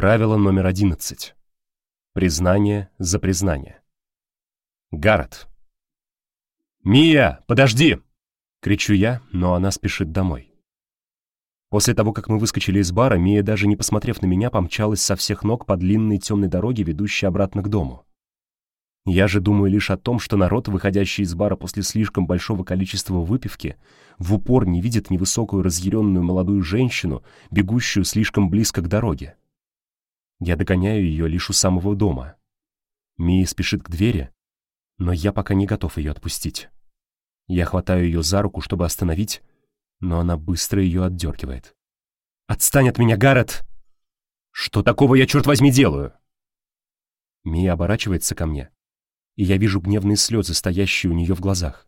Правило номер одиннадцать. Признание за признание. Гаррет. «Мия, подожди!» — кричу я, но она спешит домой. После того, как мы выскочили из бара, Мия, даже не посмотрев на меня, помчалась со всех ног по длинной темной дороге, ведущей обратно к дому. Я же думаю лишь о том, что народ, выходящий из бара после слишком большого количества выпивки, в упор не видит невысокую разъяренную молодую женщину, бегущую слишком близко к дороге. Я догоняю ее лишь у самого дома. Мия спешит к двери, но я пока не готов ее отпустить. Я хватаю ее за руку, чтобы остановить, но она быстро ее отдергивает. «Отстань от меня, Гаррет!» «Что такого я, черт возьми, делаю?» Мия оборачивается ко мне, и я вижу гневные слезы, стоящие у нее в глазах.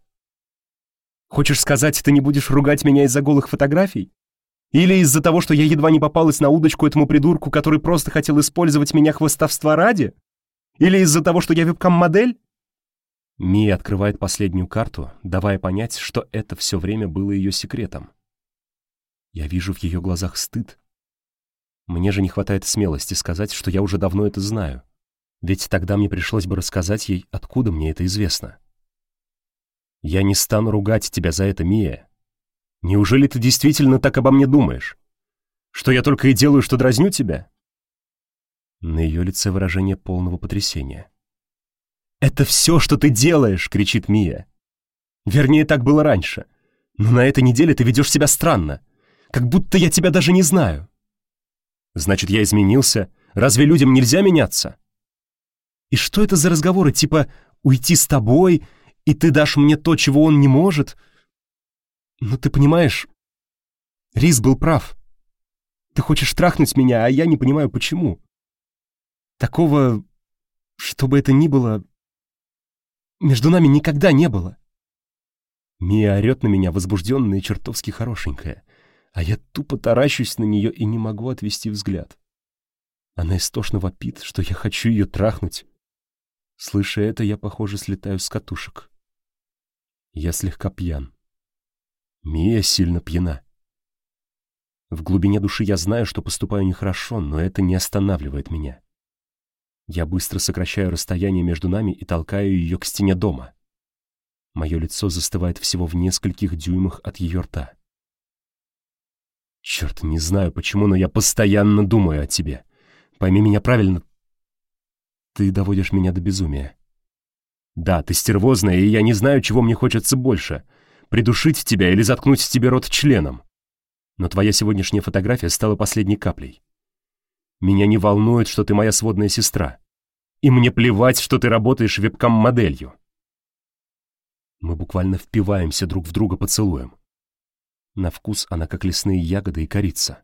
«Хочешь сказать, ты не будешь ругать меня из-за голых фотографий? Или из-за того, что я едва не попалась на удочку этому придурку, который просто хотел использовать меня хвостовства ради? Или из-за того, что я вебкам-модель?» Мия открывает последнюю карту, давая понять, что это все время было ее секретом. Я вижу в ее глазах стыд. Мне же не хватает смелости сказать, что я уже давно это знаю. Ведь тогда мне пришлось бы рассказать ей, откуда мне это известно. «Я не стану ругать тебя за это, Мия. Неужели ты действительно так обо мне думаешь? Что я только и делаю, что дразню тебя?» На ее лице выражение полного потрясения. «Это все, что ты делаешь!» — кричит Мия. «Вернее, так было раньше. Но на этой неделе ты ведешь себя странно. Как будто я тебя даже не знаю». «Значит, я изменился? Разве людям нельзя меняться?» «И что это за разговоры, типа «уйти с тобой», и ты дашь мне то, чего он не может?» «Ну, ты понимаешь, Рис был прав. Ты хочешь трахнуть меня, а я не понимаю, почему. Такого, что бы это ни было, между нами никогда не было. Мия орет на меня, возбужденная и чертовски хорошенькая, а я тупо таращусь на нее и не могу отвести взгляд. Она истошно вопит, что я хочу ее трахнуть. Слыша это, я, похоже, слетаю с катушек. Я слегка пьян. Мия сильно пьяна. В глубине души я знаю, что поступаю нехорошо, но это не останавливает меня. Я быстро сокращаю расстояние между нами и толкаю ее к стене дома. Мое лицо застывает всего в нескольких дюймах от ее рта. Черт, не знаю почему, но я постоянно думаю о тебе. Пойми меня правильно. Ты доводишь меня до безумия. Да, ты стервозная, и я не знаю, чего мне хочется больше — придушить тебя или заткнуть тебе рот членом. Но твоя сегодняшняя фотография стала последней каплей. Меня не волнует, что ты моя сводная сестра. И мне плевать, что ты работаешь вебкам-моделью. Мы буквально впиваемся друг в друга поцелуем. На вкус она как лесные ягоды и корица.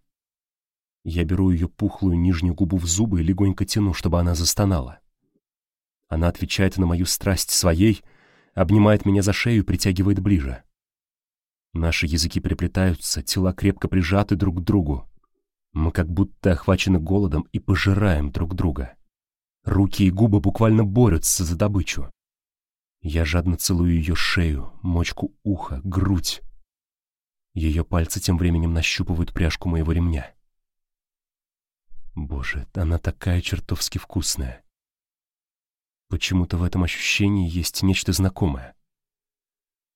Я беру ее пухлую нижнюю губу в зубы и легонько тяну, чтобы она застонала. Она отвечает на мою страсть своей, обнимает меня за шею и притягивает ближе. Наши языки переплетаются, тела крепко прижаты друг к другу. Мы как будто охвачены голодом и пожираем друг друга. Руки и губы буквально борются за добычу. Я жадно целую ее шею, мочку уха, грудь. Ее пальцы тем временем нащупывают пряжку моего ремня. Боже, она такая чертовски вкусная. Почему-то в этом ощущении есть нечто знакомое.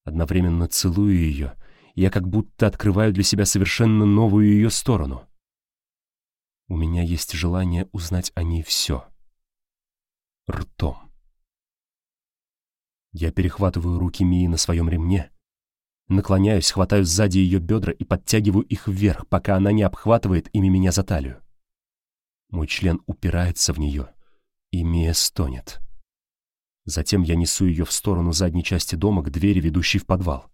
Одновременно целую ее, я как будто открываю для себя совершенно новую ее сторону. У меня есть желание узнать о ней все. Ртом. Я перехватываю руки Мии на своем ремне, наклоняюсь, хватаю сзади ее бедра и подтягиваю их вверх, пока она не обхватывает ими меня за талию. Мой член упирается в нее, и Мия стонет. Затем я несу ее в сторону задней части дома к двери, ведущей в подвал.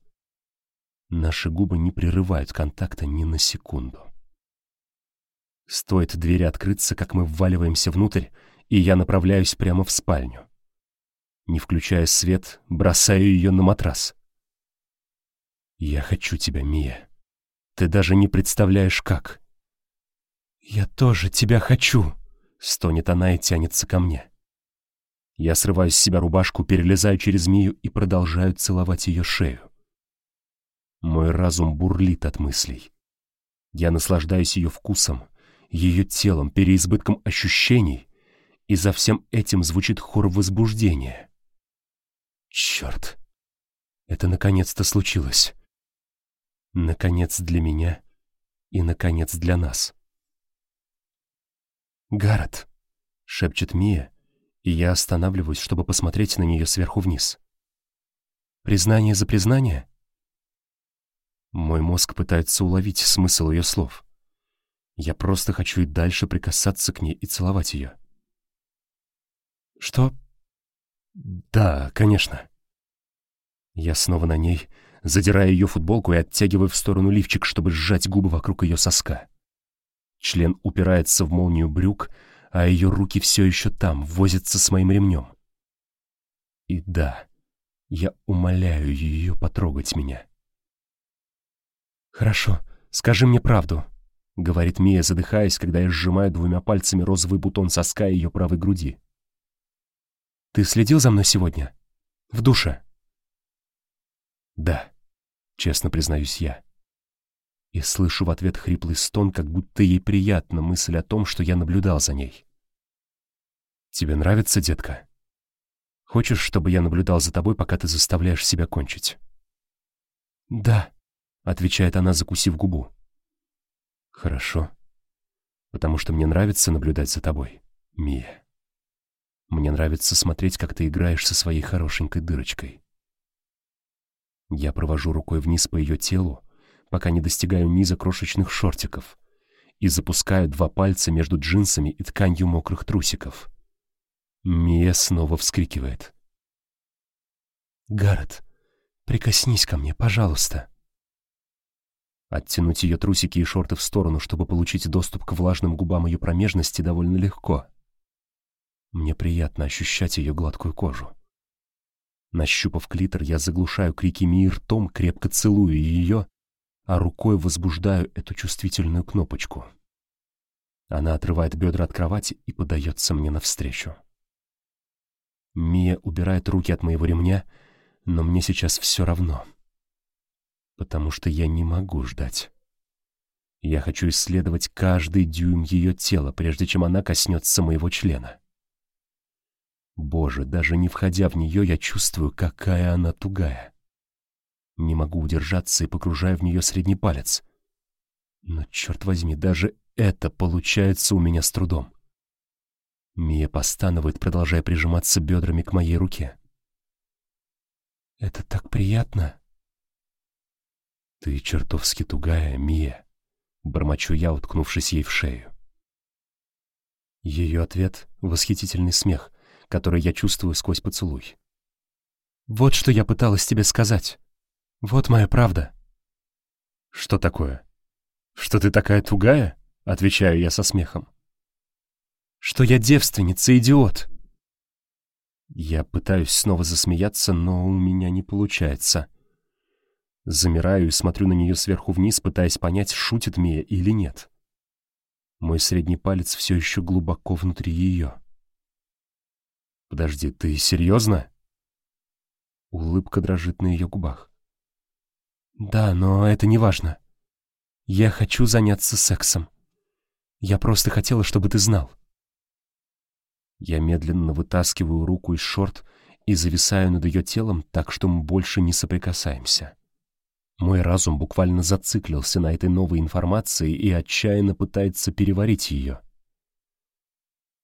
Наши губы не прерывают контакта ни на секунду. Стоит двери открыться, как мы вваливаемся внутрь, и я направляюсь прямо в спальню. Не включая свет, бросаю ее на матрас. «Я хочу тебя, Мия. Ты даже не представляешь, как». «Я тоже тебя хочу», — стонет она и тянется ко мне. Я срываю с себя рубашку, перелезаю через Мию и продолжаю целовать ее шею. Мой разум бурлит от мыслей. Я наслаждаюсь ее вкусом, ее телом, переизбытком ощущений, и за всем этим звучит хор возбуждения. Черт! Это наконец-то случилось. Наконец для меня и, наконец, для нас. «Гаррет!» — шепчет Мия, и я останавливаюсь, чтобы посмотреть на нее сверху вниз. «Признание за признание?» Мой мозг пытается уловить смысл ее слов. Я просто хочу и дальше прикасаться к ней и целовать ее. «Что?» «Да, конечно». Я снова на ней, задирая ее футболку и оттягивая в сторону лифчик, чтобы сжать губы вокруг ее соска. Член упирается в молнию брюк, а ее руки все еще там, возятся с моим ремнем. И да, я умоляю ее потрогать меня. «Хорошо, скажи мне правду», — говорит Мия, задыхаясь, когда я сжимаю двумя пальцами розовый бутон соска ее правой груди. «Ты следил за мной сегодня? В душе?» «Да», — честно признаюсь я. И слышу в ответ хриплый стон, как будто ей приятна мысль о том, что я наблюдал за ней. «Тебе нравится, детка? Хочешь, чтобы я наблюдал за тобой, пока ты заставляешь себя кончить?» «Да», — отвечает она, закусив губу. «Хорошо. Потому что мне нравится наблюдать за тобой, Мия. Мне нравится смотреть, как ты играешь со своей хорошенькой дырочкой. Я провожу рукой вниз по ее телу, пока не достигаю низа крошечных шортиков, и запускаю два пальца между джинсами и тканью мокрых трусиков. Мия снова вскрикивает. «Гаррет, прикоснись ко мне, пожалуйста». Оттянуть ее трусики и шорты в сторону, чтобы получить доступ к влажным губам ее промежности, довольно легко. Мне приятно ощущать ее гладкую кожу. Нащупав клитор, я заглушаю крики Мии ртом, крепко целую ее, а рукой возбуждаю эту чувствительную кнопочку. Она отрывает бедра от кровати и подается мне навстречу. Мия убирает руки от моего ремня, но мне сейчас все равно. Потому что я не могу ждать. Я хочу исследовать каждый дюйм ее тела, прежде чем она коснется моего члена. Боже, даже не входя в нее, я чувствую, какая она тугая. Не могу удержаться и погружаю в нее средний палец. Но, черт возьми, даже это получается у меня с трудом. Мия постанывает, продолжая прижиматься бедрами к моей руке. «Это так приятно!» «Ты чертовски тугая, Мия!» — бормочу я, уткнувшись ей в шею. Ее ответ — восхитительный смех, который я чувствую сквозь поцелуй. «Вот что я пыталась тебе сказать. Вот моя правда». «Что такое? Что ты такая тугая?» — отвечаю я со смехом. «Что я девственница, идиот!» Я пытаюсь снова засмеяться, но у меня не получается. Замираю и смотрю на нее сверху вниз, пытаясь понять, шутит Мия или нет. Мой средний палец все еще глубоко внутри ее. «Подожди, ты серьезно?» Улыбка дрожит на ее губах. «Да, но это не важно. Я хочу заняться сексом. Я просто хотела, чтобы ты знал». Я медленно вытаскиваю руку из шорт и зависаю над ее телом так, что мы больше не соприкасаемся. Мой разум буквально зациклился на этой новой информации и отчаянно пытается переварить ее.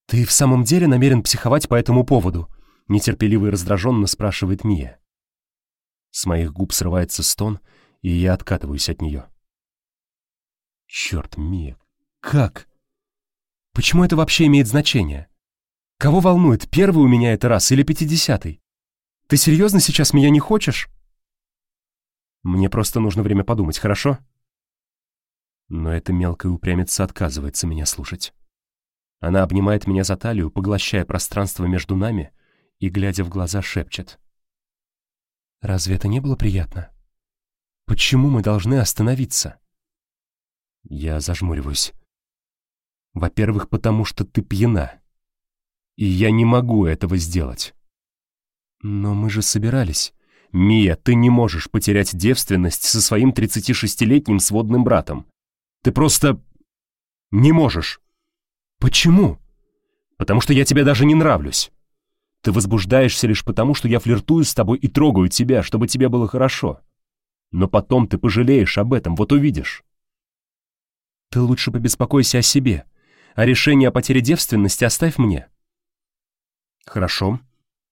«Ты в самом деле намерен психовать по этому поводу?» — нетерпеливо и раздраженно спрашивает Мия. С моих губ срывается стон, и я откатываюсь от нее. «Черт, Мия, как? Почему это вообще имеет значение? Кого волнует, первый у меня это раз или пятидесятый? Ты серьезно сейчас меня не хочешь?» «Мне просто нужно время подумать, хорошо?» Но эта мелкая упрямица отказывается меня слушать. Она обнимает меня за талию, поглощая пространство между нами и, глядя в глаза, шепчет. «Разве это не было приятно? Почему мы должны остановиться?» Я зажмуриваюсь. «Во-первых, потому что ты пьяна. И я не могу этого сделать». «Но мы же собирались». «Мия, ты не можешь потерять девственность со своим 36-летним сводным братом. Ты просто...» Не можешь. Почему? Потому что я тебе даже не нравлюсь. Ты возбуждаешься лишь потому, что я флиртую с тобой и трогаю тебя, чтобы тебе было хорошо. Но потом ты пожалеешь об этом, вот увидишь. Ты лучше побеспокойся о себе, а решение о потере девственности оставь мне. Хорошо,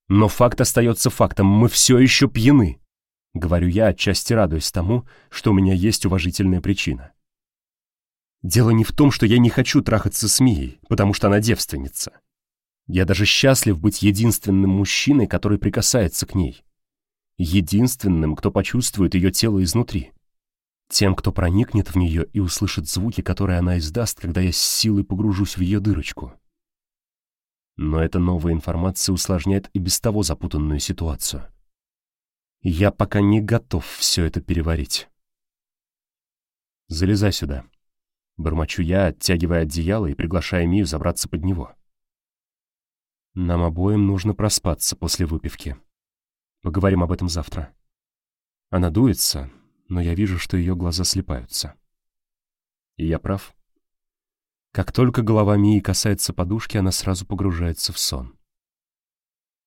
но факт остается фактом, мы все еще пьяны. Говорю я, отчасти радуясь тому, что у меня есть уважительная причина. Дело не в том, что я не хочу трахаться с Мией, потому что она девственница. Я даже счастлив быть единственным мужчиной, который прикасается к ней. Единственным, кто почувствует ее тело изнутри. Тем, кто проникнет в нее и услышит звуки, которые она издаст, когда я с силой погружусь в ее дырочку. Но эта новая информация усложняет и без того запутанную ситуацию. Я пока не готов все это переварить. «Залезай сюда», — бормочу я, оттягивая одеяло и приглашая Мию забраться под него. Нам обоим нужно проспаться после выпивки. Поговорим об этом завтра. Она дуется, но я вижу, что ее глаза слепаются. И я прав. Как только голова Мии касается подушки, она сразу погружается в сон.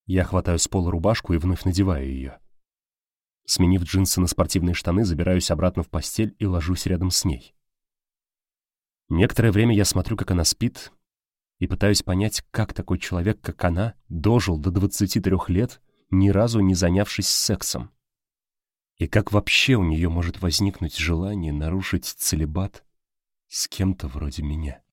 Я хватаю с пола рубашку и вновь надеваю ее. Сменив джинсы на спортивные штаны, забираюсь обратно в постель и ложусь рядом с ней. Некоторое время я смотрю, как она спит, и пытаюсь понять, как такой человек, как она, дожил до 23 лет, ни разу не занявшись сексом. И как вообще у нее может возникнуть желание нарушить целебат с кем-то вроде меня.